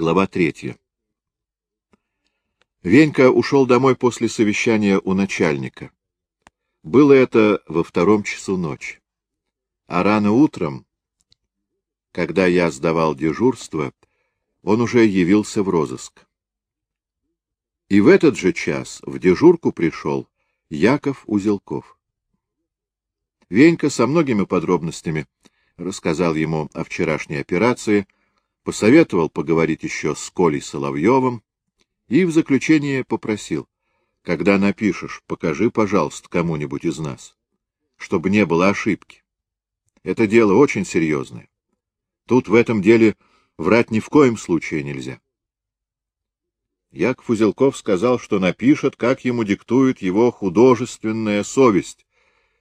Глава третья. Венька ушел домой после совещания у начальника. Было это во втором часу ночи. А рано утром, когда я сдавал дежурство, он уже явился в розыск. И в этот же час в дежурку пришел Яков Узелков. Венька со многими подробностями рассказал ему о вчерашней операции — посоветовал поговорить еще с Колей Соловьевым и в заключение попросил, когда напишешь, покажи, пожалуйста, кому-нибудь из нас, чтобы не было ошибки. Это дело очень серьезное. Тут в этом деле врать ни в коем случае нельзя. Яков Узелков сказал, что напишет, как ему диктует его художественная совесть,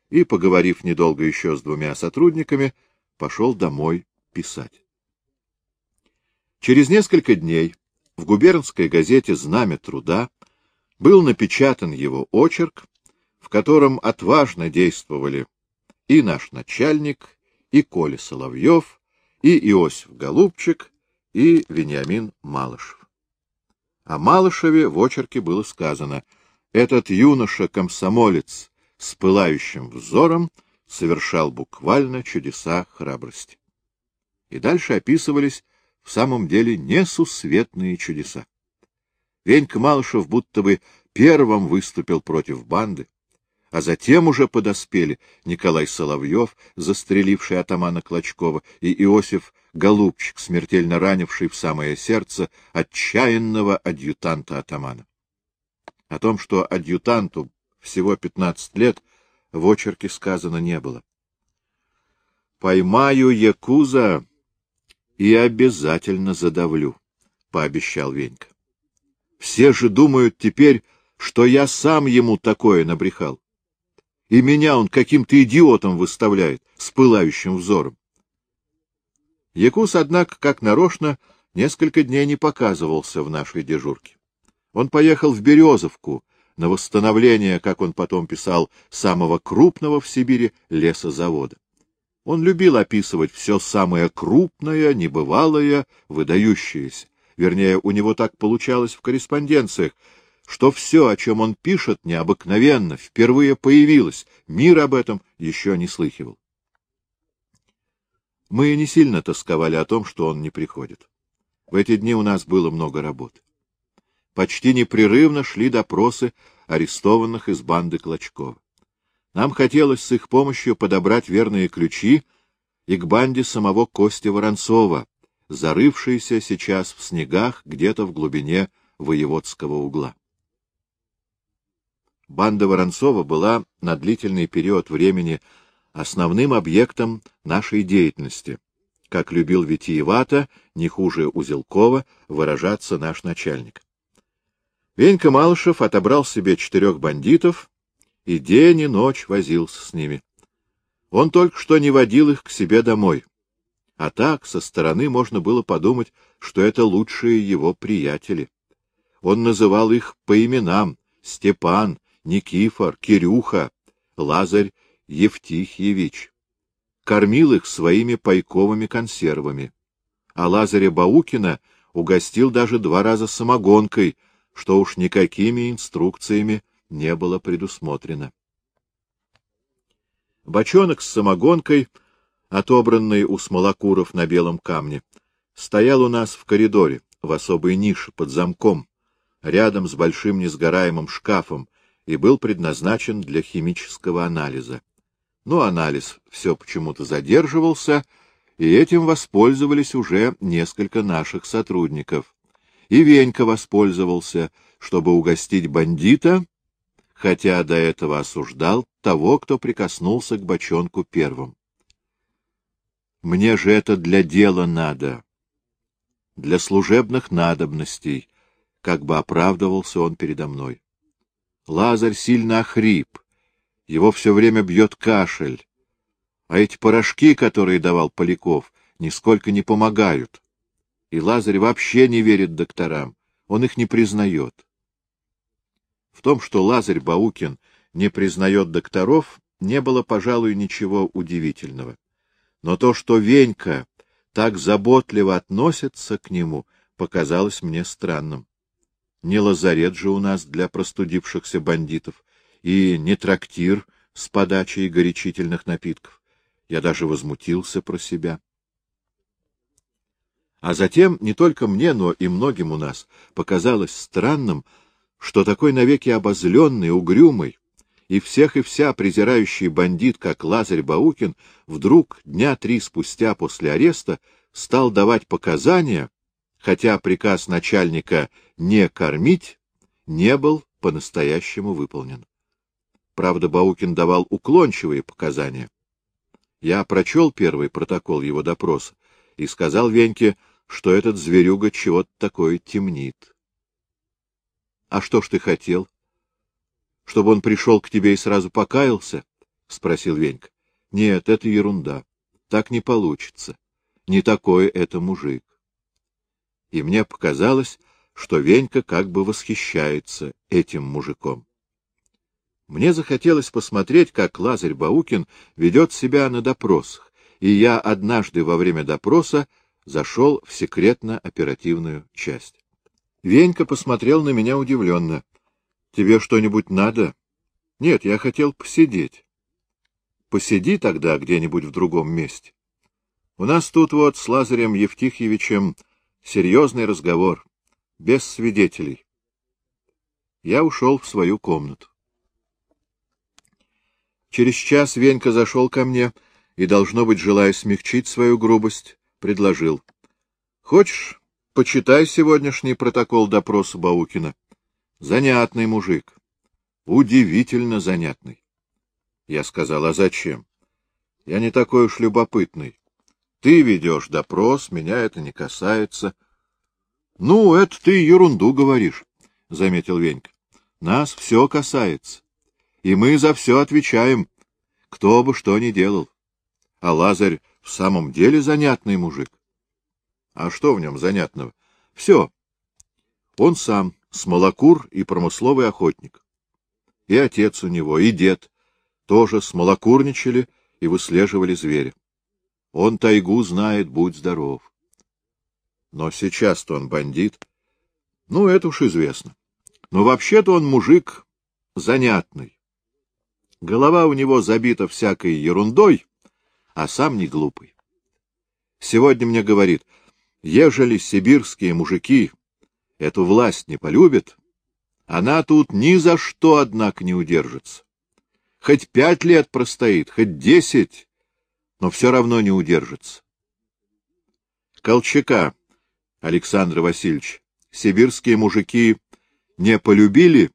и, поговорив недолго еще с двумя сотрудниками, пошел домой писать. Через несколько дней в губернской газете «Знамя труда» был напечатан его очерк, в котором отважно действовали и наш начальник, и Коля Соловьев, и Иосиф Голубчик, и Вениамин Малышев. О Малышеве в очерке было сказано «Этот юноша-комсомолец с пылающим взором совершал буквально чудеса храбрости». И дальше описывались в самом деле несусветные чудеса. Венька Малышев будто бы первым выступил против банды, а затем уже подоспели Николай Соловьев, застреливший атамана Клочкова, и Иосиф Голубчик, смертельно ранивший в самое сердце отчаянного адъютанта атамана. О том, что адъютанту всего пятнадцать лет, в очерке сказано не было. «Поймаю Якуза, и обязательно задавлю, — пообещал Венька. Все же думают теперь, что я сам ему такое набрехал. И меня он каким-то идиотом выставляет, с пылающим взором. Якус, однако, как нарочно, несколько дней не показывался в нашей дежурке. Он поехал в Березовку на восстановление, как он потом писал, самого крупного в Сибири лесозавода. Он любил описывать все самое крупное, небывалое, выдающееся. Вернее, у него так получалось в корреспонденциях, что все, о чем он пишет, необыкновенно, впервые появилось, мир об этом еще не слыхивал. Мы не сильно тосковали о том, что он не приходит. В эти дни у нас было много работы. Почти непрерывно шли допросы арестованных из банды Клочкова. Нам хотелось с их помощью подобрать верные ключи и к банде самого Кости Воронцова, зарывшейся сейчас в снегах где-то в глубине воеводского угла. Банда Воронцова была на длительный период времени основным объектом нашей деятельности, как любил витиевато, не хуже Узелкова, выражаться наш начальник. Венька Малышев отобрал себе четырех бандитов и день и ночь возился с ними. Он только что не водил их к себе домой. А так, со стороны можно было подумать, что это лучшие его приятели. Он называл их по именам — Степан, Никифор, Кирюха, Лазарь Евтихьевич. Кормил их своими пайковыми консервами. А Лазаря Баукина угостил даже два раза самогонкой, что уж никакими инструкциями не было предусмотрено. Бочонок с самогонкой, отобранный у смолокуров на белом камне, стоял у нас в коридоре, в особой нише, под замком, рядом с большим несгораемым шкафом, и был предназначен для химического анализа. Но анализ все почему-то задерживался, и этим воспользовались уже несколько наших сотрудников. И Венька воспользовался, чтобы угостить бандита хотя до этого осуждал того, кто прикоснулся к бочонку первым. Мне же это для дела надо, для служебных надобностей, как бы оправдывался он передо мной. Лазарь сильно охрип, его все время бьет кашель, а эти порошки, которые давал Поляков, нисколько не помогают. И Лазарь вообще не верит докторам, он их не признает. В том, что Лазарь Баукин не признает докторов, не было, пожалуй, ничего удивительного. Но то, что Венька так заботливо относится к нему, показалось мне странным. Не лазарет же у нас для простудившихся бандитов, и не трактир с подачей горячительных напитков. Я даже возмутился про себя. А затем не только мне, но и многим у нас показалось странным, что такой навеки обозленный, угрюмый и всех и вся презирающий бандит, как Лазарь Баукин, вдруг дня три спустя после ареста стал давать показания, хотя приказ начальника не кормить не был по-настоящему выполнен. Правда, Баукин давал уклончивые показания. Я прочел первый протокол его допроса и сказал Веньке, что этот зверюга чего-то такое темнит. — А что ж ты хотел? — Чтобы он пришел к тебе и сразу покаялся? — спросил Венька. — Нет, это ерунда. Так не получится. Не такой это мужик. И мне показалось, что Венька как бы восхищается этим мужиком. Мне захотелось посмотреть, как Лазарь Баукин ведет себя на допросах, и я однажды во время допроса зашел в секретно-оперативную часть. Венька посмотрел на меня удивленно. — Тебе что-нибудь надо? — Нет, я хотел посидеть. — Посиди тогда где-нибудь в другом месте. У нас тут вот с Лазарем Евтихьевичем серьезный разговор, без свидетелей. Я ушел в свою комнату. Через час Венька зашел ко мне и, должно быть, желая смягчить свою грубость, предложил. — Хочешь, почитай сегодняшний протокол допроса Баукина? Занятный мужик. Удивительно занятный. Я сказал, а зачем? Я не такой уж любопытный. Ты ведешь допрос, меня это не касается. — Ну, это ты ерунду говоришь, — заметил Венька. — Нас все касается, и мы за все отвечаем, кто бы что ни делал. А Лазарь в самом деле занятный мужик. А что в нем занятного? Все. Он сам, смолокур и промысловый охотник. И отец у него, и дед тоже смолокурничали и выслеживали зверя. Он тайгу знает, будь здоров. Но сейчас-то он бандит. Ну, это уж известно. Но вообще-то он мужик занятный. Голова у него забита всякой ерундой, а сам не глупый. Сегодня мне говорит, ежели сибирские мужики эту власть не полюбят, она тут ни за что, однако, не удержится. Хоть пять лет простоит, хоть десять, но все равно не удержится. Колчака, Александр Васильевич, сибирские мужики не полюбили,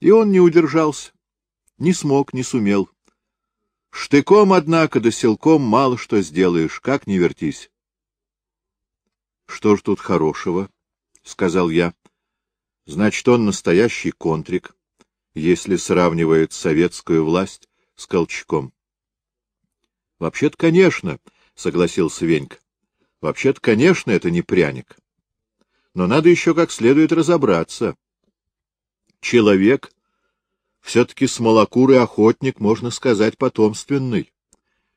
и он не удержался. Не смог, не сумел. Штыком, однако, да силком мало что сделаешь, как не вертись. — Что ж тут хорошего? — сказал я. — Значит, он настоящий контрик, если сравнивает советскую власть с Колчаком. — Вообще-то, конечно, — согласился Венька. — Вообще-то, конечно, это не пряник. Но надо еще как следует разобраться. Человек все-таки смолокурый охотник, можно сказать, потомственный.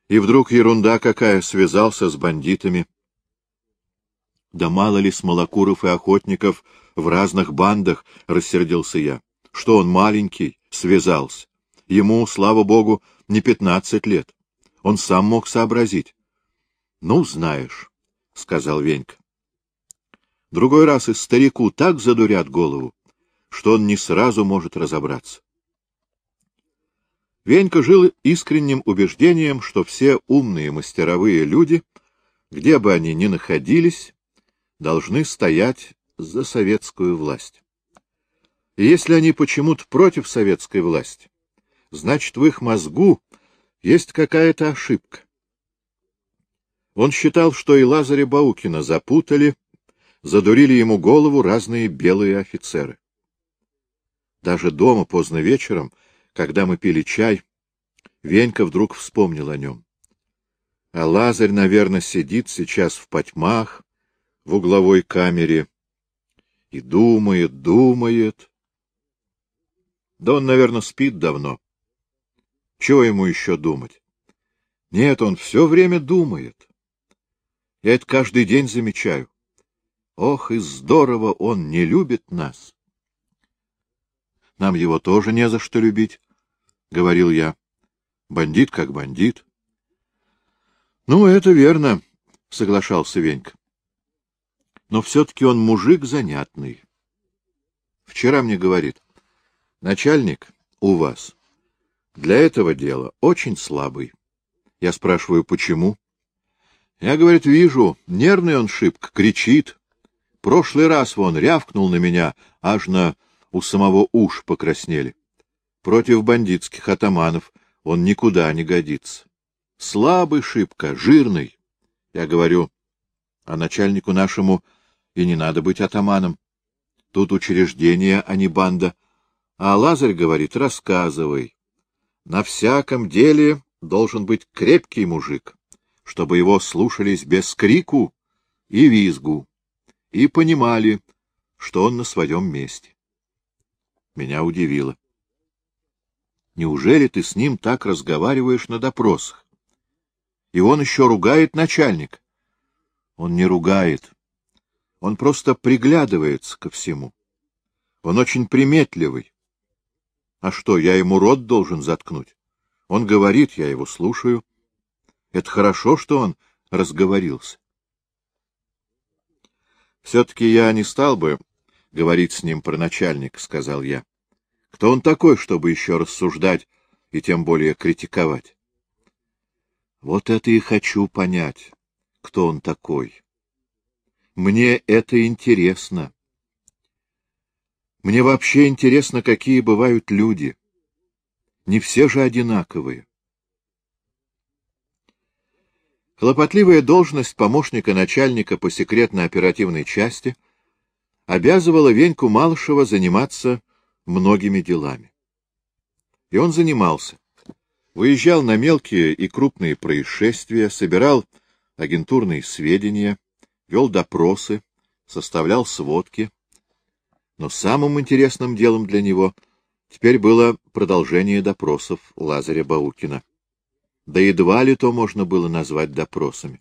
И вдруг ерунда какая, связался с бандитами. Да мало ли смолокуров и охотников в разных бандах, — рассердился я. Что он маленький, связался. Ему, слава богу, не пятнадцать лет. Он сам мог сообразить. — Ну, знаешь, — сказал Венька. Другой раз и старику так задурят голову, что он не сразу может разобраться. Венька жил искренним убеждением, что все умные мастеровые люди, где бы они ни находились, должны стоять за советскую власть. И если они почему-то против советской власти, значит, в их мозгу есть какая-то ошибка. Он считал, что и Лазаря Баукина запутали, задурили ему голову разные белые офицеры. Даже дома поздно вечером — когда мы пили чай, Венька вдруг вспомнил о нем. А Лазарь, наверное, сидит сейчас в потьмах, в угловой камере, и думает, думает. Да он, наверное, спит давно. Чего ему еще думать? Нет, он все время думает. Я это каждый день замечаю. Ох, и здорово он не любит нас. Нам его тоже не за что любить, — говорил я. Бандит как бандит. — Ну, это верно, — соглашался Венька. Но все-таки он мужик занятный. Вчера мне говорит, начальник у вас для этого дела очень слабый. Я спрашиваю, почему? Я, говорит, вижу, нервный он шибко, кричит. Прошлый раз вон рявкнул на меня, аж на у самого уш покраснели. Против бандитских атаманов он никуда не годится. Слабый шибко, жирный. Я говорю, а начальнику нашему и не надо быть атаманом. Тут учреждение, а не банда. А Лазарь говорит, рассказывай. На всяком деле должен быть крепкий мужик, чтобы его слушались без крику и визгу, и понимали, что он на своем месте. Меня удивило. Неужели ты с ним так разговариваешь на допросах? И он еще ругает начальник. Он не ругает. Он просто приглядывается ко всему. Он очень приметливый. А что, я ему рот должен заткнуть? Он говорит, я его слушаю. Это хорошо, что он разговорился. Все-таки я не стал бы говорить с ним про начальника, — сказал я. Кто он такой, чтобы еще рассуждать и тем более критиковать? Вот это и хочу понять, кто он такой. Мне это интересно. Мне вообще интересно, какие бывают люди. Не все же одинаковые. Хлопотливая должность помощника начальника по секретно-оперативной части обязывала Веньку Малышева заниматься многими делами. И он занимался. Выезжал на мелкие и крупные происшествия, собирал агентурные сведения, вел допросы, составлял сводки, но самым интересным делом для него теперь было продолжение допросов Лазаря Баукина. Да едва ли то можно было назвать допросами.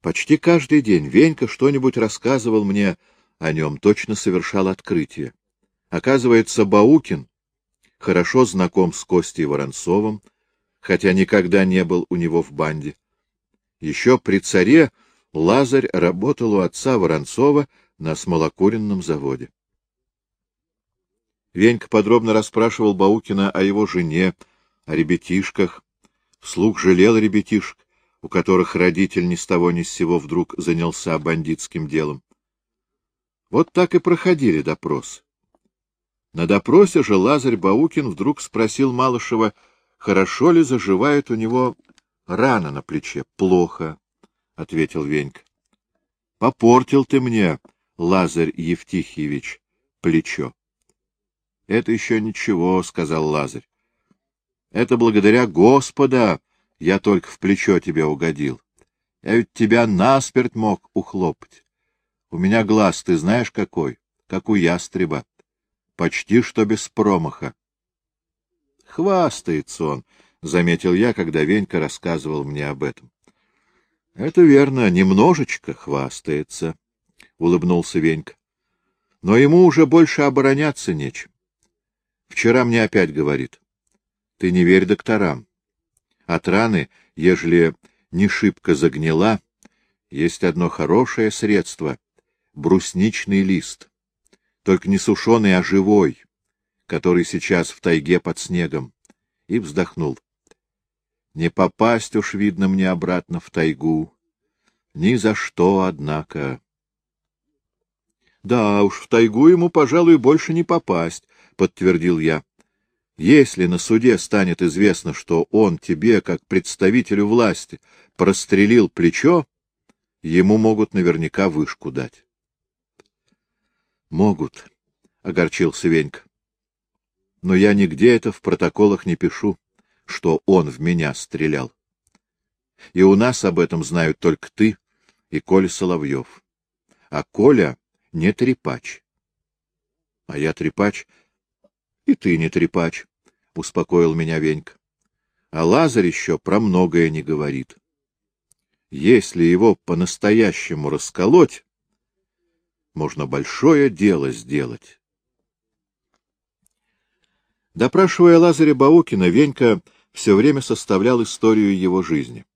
Почти каждый день Венька что-нибудь рассказывал мне о нем, точно совершал открытие. Оказывается, Баукин хорошо знаком с Костей Воронцовым, хотя никогда не был у него в банде. Еще при царе Лазарь работал у отца Воронцова на смолокуренном заводе. Венька подробно расспрашивал Баукина о его жене, о ребятишках, вслух жалел ребятишек, у которых родитель ни с того ни с сего вдруг занялся бандитским делом. Вот так и проходили допросы. На допросе же Лазарь Баукин вдруг спросил Малышева, хорошо ли заживает у него рана на плече. — Плохо, — ответил Венька. — Попортил ты мне, Лазарь Евтихьевич, плечо. — Это еще ничего, — сказал Лазарь. — Это благодаря Господа я только в плечо тебе угодил. Я ведь тебя насмерть мог ухлопать. У меня глаз, ты знаешь какой? Как у ястреба. Почти что без промаха. — Хвастается он, — заметил я, когда Венька рассказывал мне об этом. — Это верно, немножечко хвастается, — улыбнулся Венька. — Но ему уже больше обороняться нечем. Вчера мне опять говорит. — Ты не верь докторам. От раны, ежели не шибко загнила, есть одно хорошее средство — брусничный лист только не сушеный, а живой, который сейчас в тайге под снегом, и вздохнул. Не попасть уж, видно, мне обратно в тайгу. Ни за что, однако. Да уж, в тайгу ему, пожалуй, больше не попасть, — подтвердил я. Если на суде станет известно, что он тебе, как представителю власти, прострелил плечо, ему могут наверняка вышку дать. — Могут, — огорчился Венька. — Но я нигде это в протоколах не пишу, что он в меня стрелял. И у нас об этом знают только ты и Коля Соловьев. А Коля не трепач. — А я трепач? — И ты не трепач, — успокоил меня Венька. А Лазарь еще про многое не говорит. Если его по-настоящему расколоть, можно большое дело сделать. Допрашивая Лазаря Баукина, Венька все время составлял историю его жизни.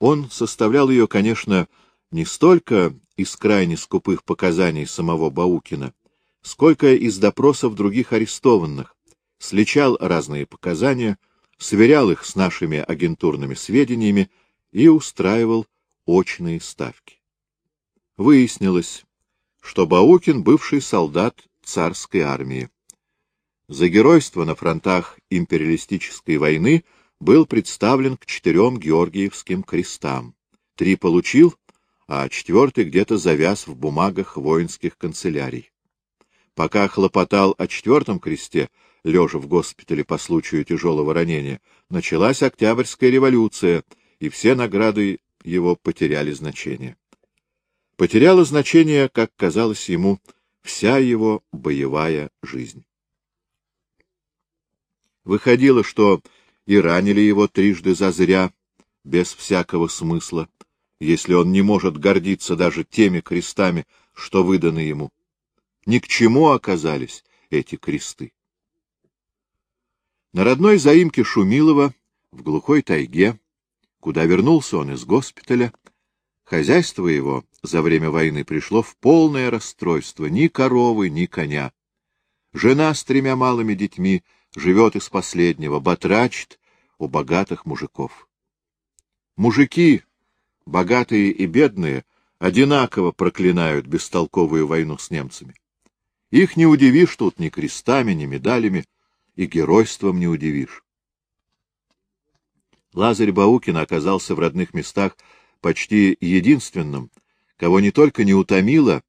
Он составлял ее, конечно, не столько из крайне скупых показаний самого Баукина, сколько из допросов других арестованных, сличал разные показания, сверял их с нашими агентурными сведениями и устраивал очные ставки. Выяснилось, что Баукин — бывший солдат царской армии. За геройство на фронтах империалистической войны был представлен к четырем Георгиевским крестам. Три получил, а четвертый где-то завяз в бумагах воинских канцелярий. Пока хлопотал о четвертом кресте, лежа в госпитале по случаю тяжелого ранения, началась Октябрьская революция, и все награды его потеряли значение. Потеряла значение, как казалось ему, вся его боевая жизнь. Выходило, что и ранили его трижды зазря, без всякого смысла, если он не может гордиться даже теми крестами, что выданы ему. Ни к чему оказались эти кресты. На родной заимке Шумилова, в глухой тайге, куда вернулся он из госпиталя, хозяйство его за время войны пришло в полное расстройство, ни коровы, ни коня. Жена с тремя малыми детьми живет из последнего, батрачит у богатых мужиков. Мужики, богатые и бедные, одинаково проклинают бестолковую войну с немцами. Их не удивишь тут ни крестами, ни медалями, и геройством не удивишь. Лазарь Баукин оказался в родных местах почти единственным, кого не только не утомила,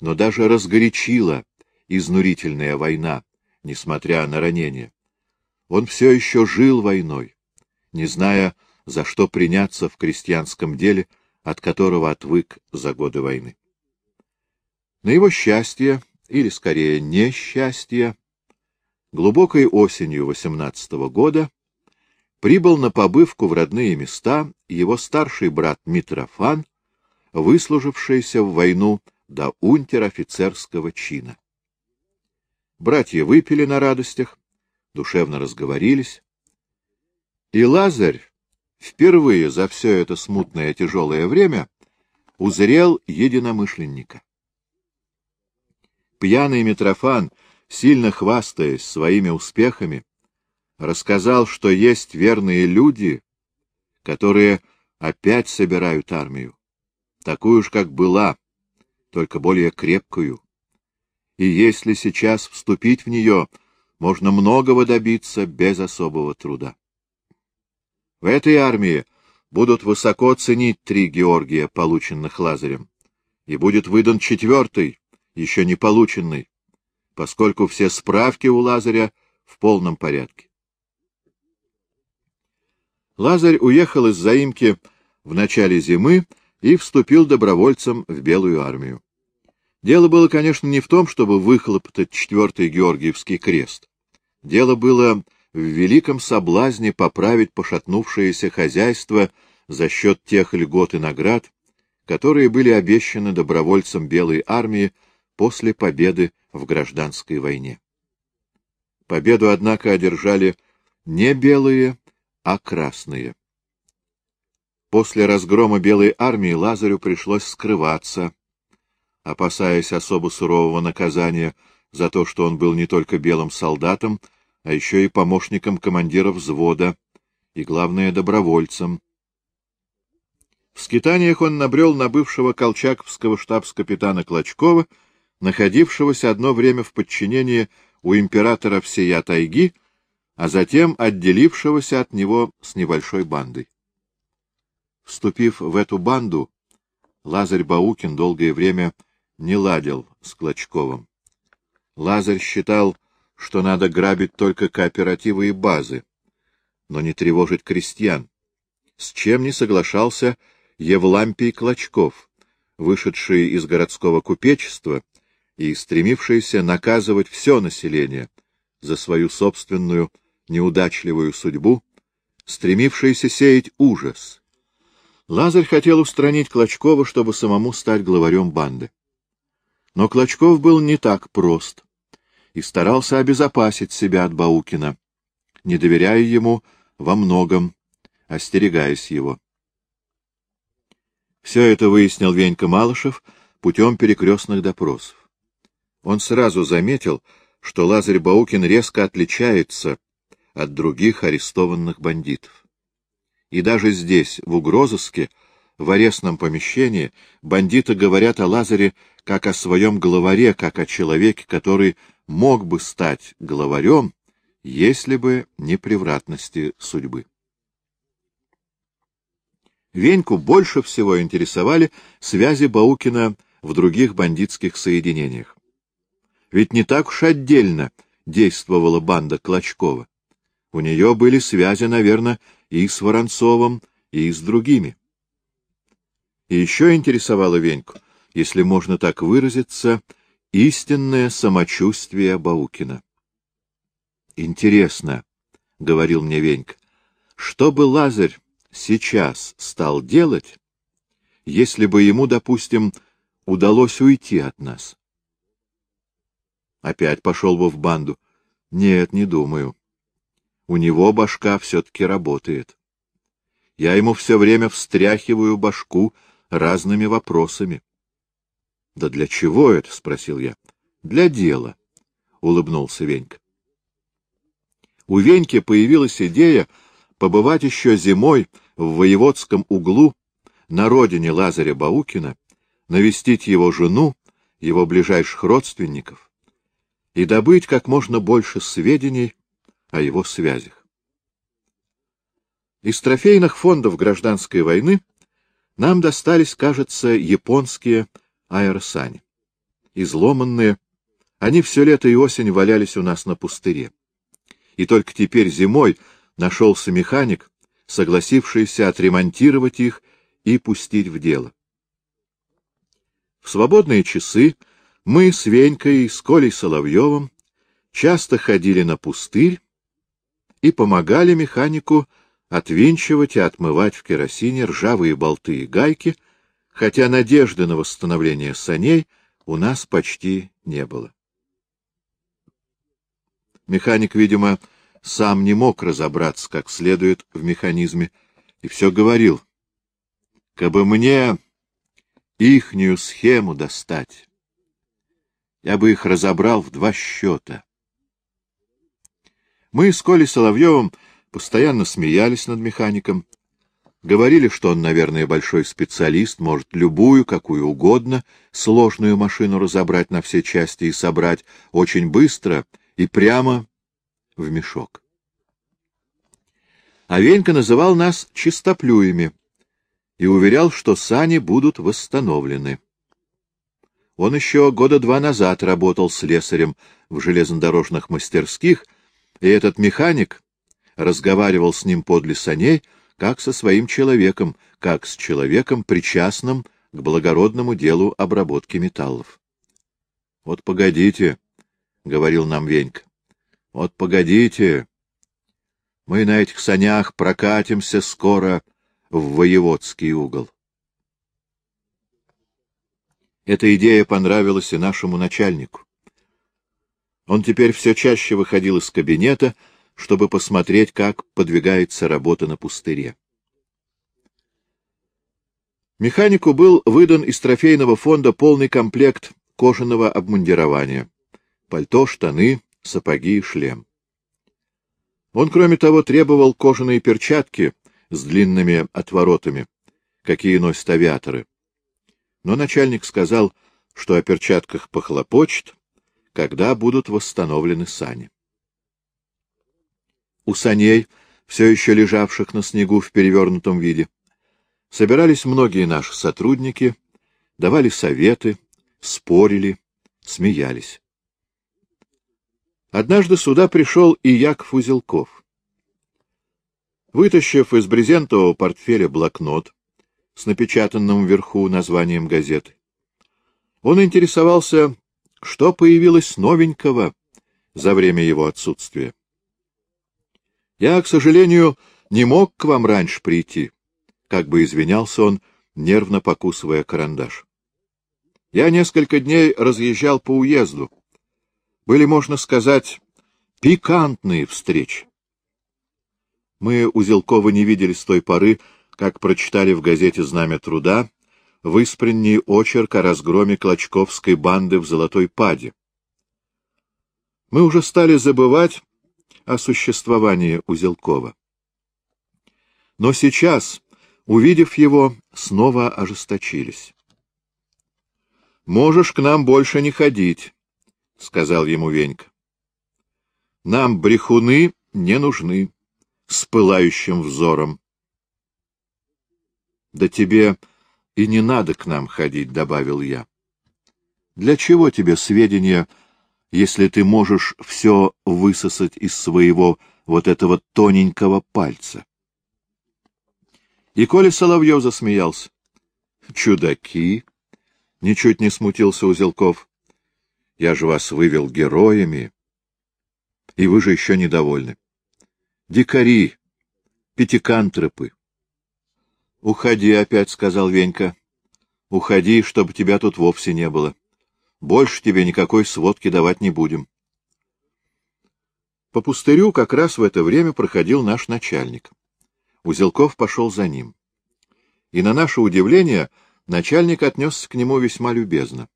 но даже разгорячила изнурительная война, несмотря на ранение. Он все еще жил войной, не зная, за что приняться в крестьянском деле, от которого отвык за годы войны. На его счастье, или скорее несчастье, глубокой осенью 18 -го года прибыл на побывку в родные места его старший брат Митрофан, выслужившийся в войну до унтер-офицерского чина. Братья выпили на радостях, душевно разговорились. И Лазарь впервые за все это смутное тяжелое время узрел единомышленника. Пьяный Митрофан, сильно хвастаясь своими успехами, рассказал, что есть верные люди, которые опять собирают армию, такую же, как была, только более крепкую и если сейчас вступить в нее, можно многого добиться без особого труда. В этой армии будут высоко ценить три Георгия, полученных Лазарем, и будет выдан четвертый, еще не полученный, поскольку все справки у Лазаря в полном порядке. Лазарь уехал из заимки в начале зимы и вступил добровольцем в Белую армию. Дело было, конечно, не в том, чтобы выхлопотать четвертый Георгиевский крест. Дело было в великом соблазне поправить пошатнувшееся хозяйство за счет тех льгот и наград, которые были обещаны добровольцам Белой армии после победы в гражданской войне. Победу, однако, одержали не белые, а красные. После разгрома Белой армии Лазарю пришлось скрываться, опасаясь особо сурового наказания за то, что он был не только белым солдатом, а еще и помощником командира взвода и, главное, добровольцем. В скитаниях он набрел на бывшего колчаковского штабс-капитана Клочкова, находившегося одно время в подчинении у императора всея тайги, а затем отделившегося от него с небольшой бандой. Вступив в эту банду, Лазарь Баукин долгое время не ладил с Клочковым. Лазарь считал, что надо грабить только кооперативы и базы, но не тревожить крестьян, с чем не соглашался Евлампий Клочков, вышедший из городского купечества и стремившийся наказывать все население за свою собственную неудачливую судьбу, стремившийся сеять ужас. Лазарь хотел устранить Клочкова, чтобы самому стать главарем банды. Но Клочков был не так прост и старался обезопасить себя от Баукина, не доверяя ему во многом, остерегаясь его. Все это выяснил Венька Малышев путем перекрестных допросов. Он сразу заметил, что Лазарь Баукин резко отличается от других арестованных бандитов. И даже здесь, в угрозыске, в арестном помещении, бандиты говорят о Лазаре как о своем главаре, как о человеке, который мог бы стать главарем, если бы не превратности судьбы. Веньку больше всего интересовали связи Баукина в других бандитских соединениях. Ведь не так уж отдельно действовала банда Клочкова. У нее были связи, наверное, и с Воронцовым, и с другими. И еще интересовало Веньку, если можно так выразиться, истинное самочувствие Баукина. «Интересно», — говорил мне Венька, — «что бы Лазарь сейчас стал делать, если бы ему, допустим, удалось уйти от нас?» Опять пошел бы в банду. Нет, не думаю. У него башка все-таки работает. Я ему все время встряхиваю башку разными вопросами. — Да для чего это? — спросил я. — Для дела, — улыбнулся Венька. У Веньки появилась идея побывать еще зимой в воеводском углу на родине Лазаря Баукина, навестить его жену, его ближайших родственников и добыть как можно больше сведений о его связях. Из трофейных фондов гражданской войны нам достались, кажется, японские аэросани. Изломанные, они все лето и осень валялись у нас на пустыре. И только теперь зимой нашелся механик, согласившийся отремонтировать их и пустить в дело. В свободные часы мы с Венькой, с Колей Соловьевым часто ходили на пустырь и помогали механику отвинчивать и отмывать в керосине ржавые болты и гайки, хотя надежды на восстановление саней у нас почти не было. Механик, видимо, сам не мог разобраться как следует в механизме, и все говорил. «Кабы мне ихнюю схему достать, я бы их разобрал в два счета». Мы с Колей Соловьевым постоянно смеялись над механиком, говорили, что он, наверное, большой специалист, может любую, какую угодно, сложную машину разобрать на все части и собрать очень быстро и прямо в мешок. А Венька называл нас чистоплюями и уверял, что сани будут восстановлены. Он еще года два назад работал слесарем в железнодорожных мастерских и этот механик разговаривал с ним подле саней, как со своим человеком, как с человеком, причастным к благородному делу обработки металлов. — Вот погодите, — говорил нам Венька, — вот погодите. Мы на этих санях прокатимся скоро в воеводский угол. Эта идея понравилась и нашему начальнику. Он теперь все чаще выходил из кабинета, чтобы посмотреть, как подвигается работа на пустыре. Механику был выдан из трофейного фонда полный комплект кожаного обмундирования — пальто, штаны, сапоги и шлем. Он, кроме того, требовал кожаные перчатки с длинными отворотами, какие носят авиаторы. Но начальник сказал, что о перчатках похлопочет, когда будут восстановлены сани. У саней, все еще лежавших на снегу в перевернутом виде, собирались многие наши сотрудники, давали советы, спорили, смеялись. Однажды сюда пришел и Яков Узелков. Вытащив из брезентового портфеля блокнот с напечатанным вверху названием газеты, он интересовался что появилось новенького за время его отсутствия? Я, к сожалению, не мог к вам раньше прийти, как бы извинялся он, нервно покусывая карандаш. Я несколько дней разъезжал по уезду. Были, можно сказать, пикантные встречи. Мы Узелкова не видели с той поры, как прочитали в газете «Знамя труда» выспренний очерк о разгроме клочковской банды в Золотой Паде. Мы уже стали забывать о существовании Узелкова. Но сейчас, увидев его, снова ожесточились. — Можешь к нам больше не ходить, — сказал ему Венька. — Нам брехуны не нужны, с пылающим взором. — Да тебе и не надо к нам ходить, — добавил я. — Для чего тебе сведения, если ты можешь все высосать из своего вот этого тоненького пальца? И Коля Соловьев засмеялся. — Чудаки! — ничуть не смутился Узелков. — Я же вас вывел героями. И вы же еще недовольны. Дикари, пятикантропы. — Уходи опять, — сказал Венька. — Уходи, чтобы тебя тут вовсе не было. Больше тебе никакой сводки давать не будем. По пустырю как раз в это время проходил наш начальник. Узелков пошел за ним. И на наше удивление начальник отнесся к нему весьма любезно.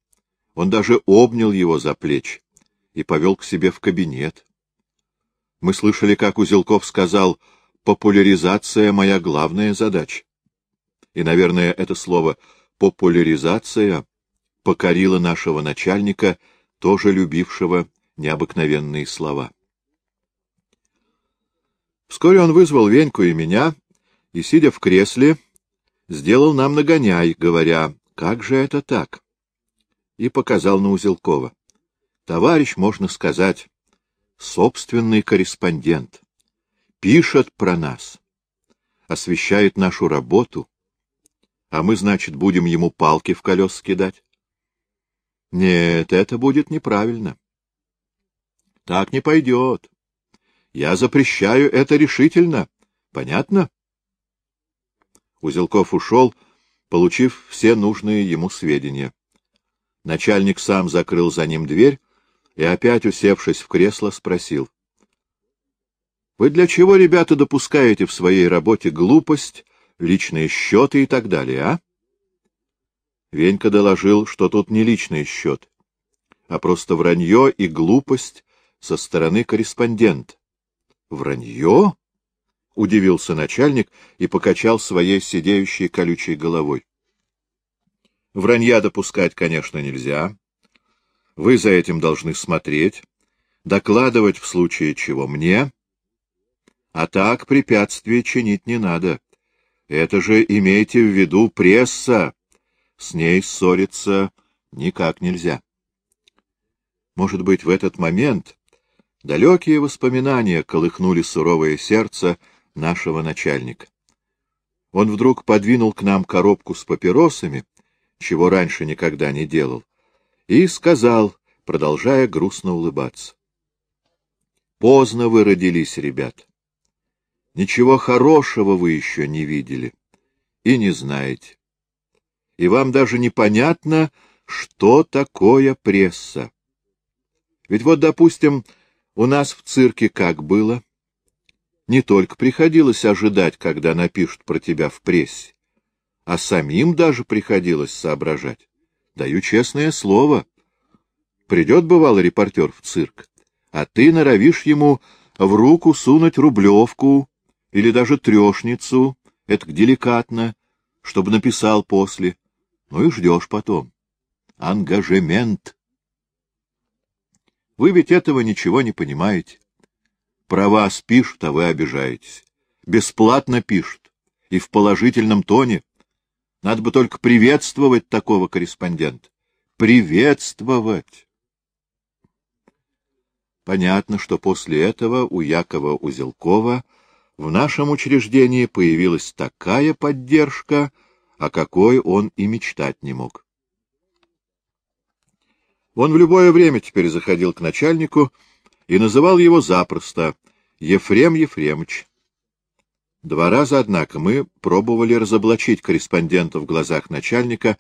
Он даже обнял его за плечи и повел к себе в кабинет. Мы слышали, как Узелков сказал «популяризация — моя главная задача». И, наверное, это слово «популяризация» покорило нашего начальника, тоже любившего необыкновенные слова. Вскоре он вызвал Веньку и меня, и, сидя в кресле, сделал нам нагоняй, говоря, как же это так? И показал на Узелкова. Товарищ, можно сказать, собственный корреспондент. Пишет про нас, освещает нашу работу, а мы, значит, будем ему палки в колес кидать? Нет, это будет неправильно. Так не пойдет. Я запрещаю это решительно. Понятно? Узелков ушел, получив все нужные ему сведения. Начальник сам закрыл за ним дверь и, опять усевшись в кресло, спросил. — Вы для чего, ребята, допускаете в своей работе глупость, личные счеты и так далее, а? Венька доложил, что тут не личный счет, а просто вранье и глупость со стороны корреспондента. Вранье? — удивился начальник и покачал своей сидеющей колючей головой. — Вранья допускать, конечно, нельзя. Вы за этим должны смотреть, докладывать в случае чего мне. А так препятствий чинить не надо. Это же имейте в виду пресса. С ней ссориться никак нельзя. Может быть, в этот момент Далекие воспоминания колыхнули суровое сердце нашего начальника. Он вдруг подвинул к нам коробку с папиросами, чего раньше никогда не делал, и сказал, продолжая грустно улыбаться. Поздно вы родились, ребят. Ничего хорошего вы еще не видели и не знаете. И вам даже непонятно, что такое пресса. Ведь вот, допустим, у нас в цирке как было? Не только приходилось ожидать, когда напишут про тебя в прессе, а самим даже приходилось соображать. Даю честное слово. Придет, бывало, репортер в цирк, а ты норовишь ему в руку сунуть рублевку или даже трешницу, это деликатно, чтобы написал после, ну и ждешь потом. Ангажемент. Вы ведь этого ничего не понимаете. Про вас пишут, а вы обижаетесь. Бесплатно пишут. И в положительном тоне. Надо бы только приветствовать такого корреспондента. Приветствовать! Понятно, что после этого у Якова Узелкова в нашем учреждении появилась такая поддержка, о какой он и мечтать не мог. Он в любое время теперь заходил к начальнику и называл его запросто Ефрем Ефремович. Два раза, однако, мы пробовали разоблачить корреспондента в глазах начальника,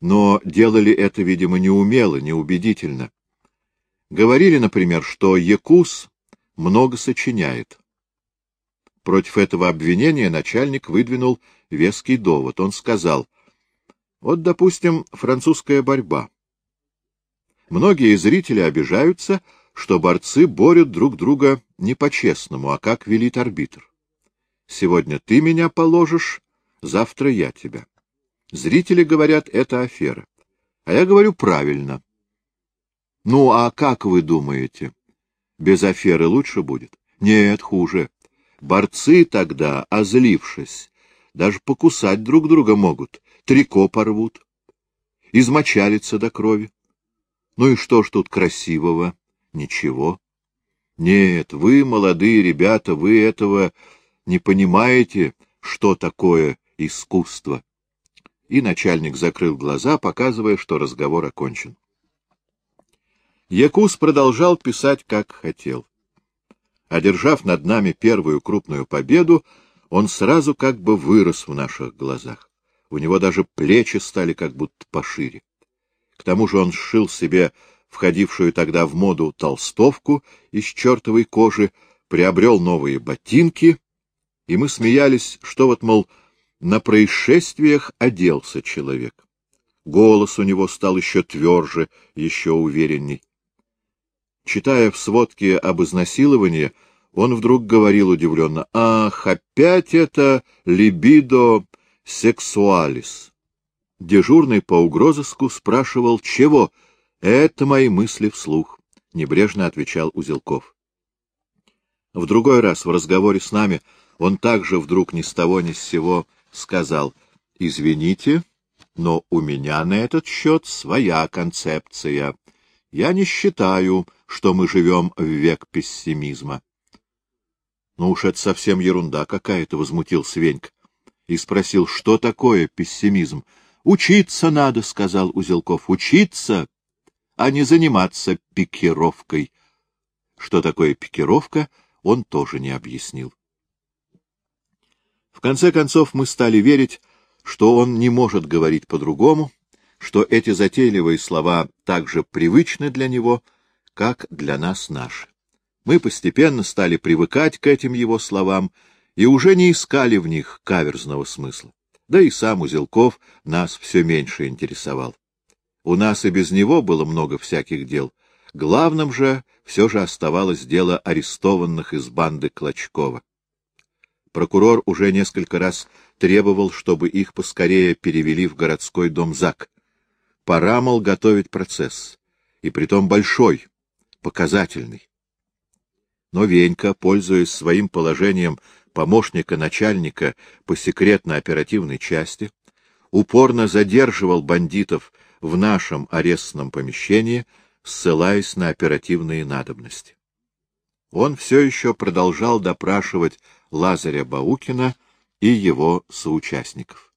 но делали это, видимо, неумело, неубедительно. Говорили, например, что Якус много сочиняет. Против этого обвинения начальник выдвинул веский довод. Он сказал, вот, допустим, французская борьба. Многие зрители обижаются, что борцы борют друг друга не по-честному, а как велит арбитр. Сегодня ты меня положишь, завтра я тебя. Зрители говорят, это афера. А я говорю правильно. Ну, а как вы думаете? Без аферы лучше будет? Нет, хуже. Борцы тогда, озлившись, даже покусать друг друга могут, трико порвут, измочалиться до крови. Ну и что ж тут красивого? Ничего. Нет, вы, молодые ребята, вы этого не понимаете, что такое искусство. И начальник закрыл глаза, показывая, что разговор окончен. Якус продолжал писать, как хотел. Одержав над нами первую крупную победу, он сразу как бы вырос в наших глазах. У него даже плечи стали как будто пошире. К тому же он сшил себе входившую тогда в моду толстовку из чертовой кожи, приобрел новые ботинки, и мы смеялись, что вот, мол, на происшествиях оделся человек. Голос у него стал еще тверже, еще уверенней. Читая в сводке об изнасиловании, он вдруг говорил удивленно, «Ах, опять это либидо сексуалис!» Дежурный по угрозыску спрашивал, чего? Это мои мысли вслух, — небрежно отвечал Узелков. В другой раз в разговоре с нами он также вдруг ни с того ни с сего сказал, — Извините, но у меня на этот счет своя концепция. Я не считаю, что мы живем в век пессимизма. — Ну уж это совсем ерунда какая-то, — возмутил Свеньк и спросил, что такое пессимизм. — Учиться надо, — сказал Узелков, — учиться, а не заниматься пикировкой. Что такое пикировка, он тоже не объяснил. В конце концов мы стали верить, что он не может говорить по-другому, что эти затейливые слова так же привычны для него, как для нас наши. Мы постепенно стали привыкать к этим его словам и уже не искали в них каверзного смысла да и сам Узелков нас все меньше интересовал. У нас и без него было много всяких дел. Главным же все же оставалось дело арестованных из банды Клочкова. Прокурор уже несколько раз требовал, чтобы их поскорее перевели в городской дом ЗАГ. Пора, мол, готовить процесс. И притом большой, показательный. Но Венька, пользуясь своим положением помощника начальника по секретно-оперативной части, упорно задерживал бандитов в нашем арестном помещении, ссылаясь на оперативные надобности. Он все еще продолжал допрашивать Лазаря Баукина и его соучастников.